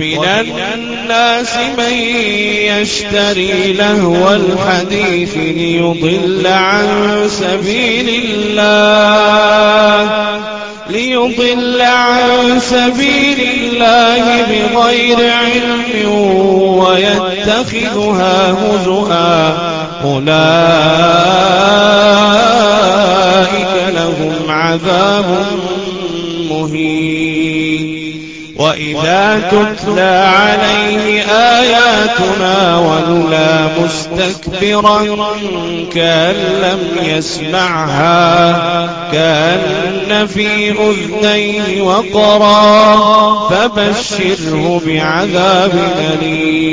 ومن الناس من يشتري لهو الحديث ليضل عن سبيل الله ليضل عن سبيل الله بغير علم ويتخذها هزؤا. أولئك وإذا تتلى عليه آياتنا ولى مستكبرا كأن لم يسمعها كأن في أذنيه وقرا فبشره بعذاب أليم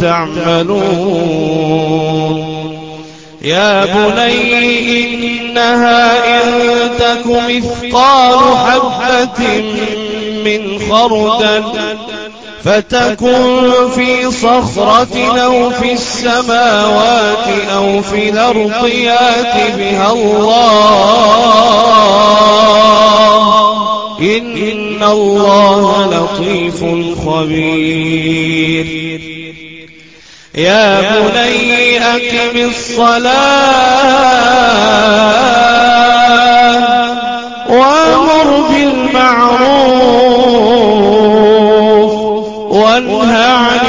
تعملون. يا بني إنها إن تك مثقال حبة من خردل فتكن في صخرة أو في السماوات أو في الأرض يأت بها الله. إن الله لطيف خبير. يا بني أقم الصلاة وأمر بالمعروف وانهى عن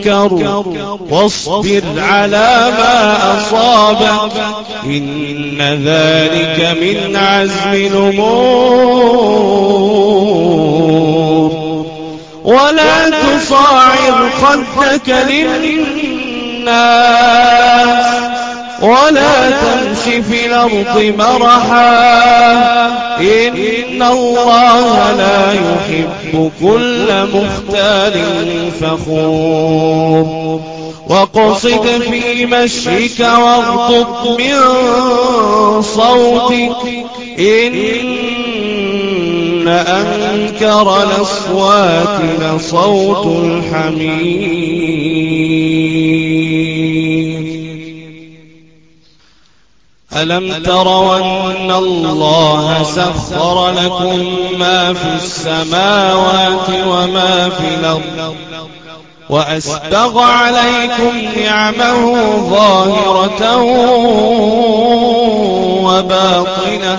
المنكر واصبر على ما أصابك إن ذلك من عزم الأمور ولا تصاعر خدك للناس ولا تمش في الأرض مرحا. إن الله لا يحب كل مختال فخور. وقصد في مشيك واغضب من صوتك. إن أنكر الأصوات لصوت الحمير ألم تروا أن الله سخر لكم ما في السماوات وما في الأرض وأسبغ عليكم نعمه ظاهرة وباطنة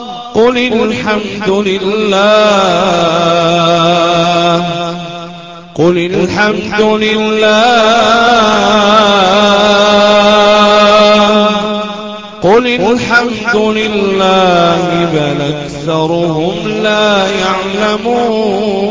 قل الحمد لله. قل الحمد لله. قل الحمد لله بل أكثرهم لا يعلمون.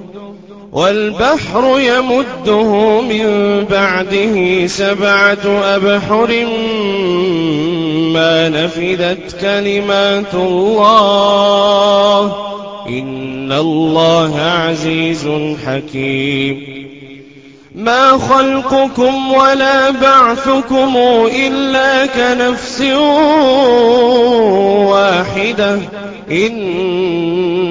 والبحر يمده من بعده سبعة أبحر ما نفدت كلمات الله. إن الله عزيز حكيم. ما خلقكم ولا بعثكم إلا كنفس واحدة. إن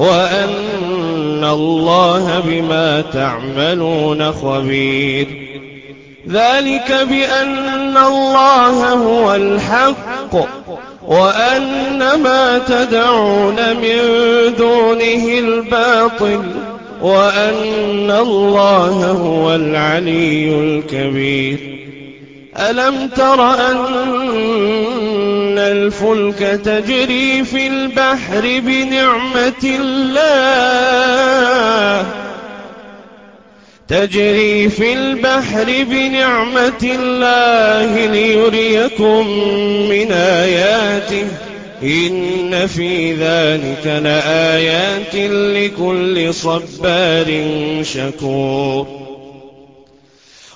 وأن الله بما تعملون خبير. ذلك بأن الله هو الحق وأن ما تدعون من دونه الباطل وأن الله هو العلي الكبير. ألم تر أن الفلك تجري في البحر بنعمة الله. تجري في البحر بنعمة الله ليريكم من آياته. إن في ذلك لآيات لكل صبار شكور.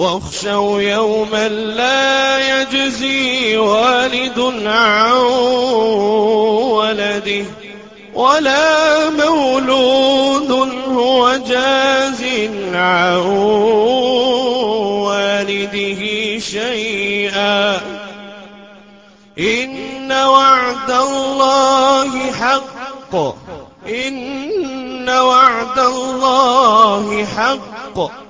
واخشوا يوما لا يجزي والد عن ولده ولا مولود هو جاز عن والده شيئا. إن وعد الله حق. إن وعد الله حق.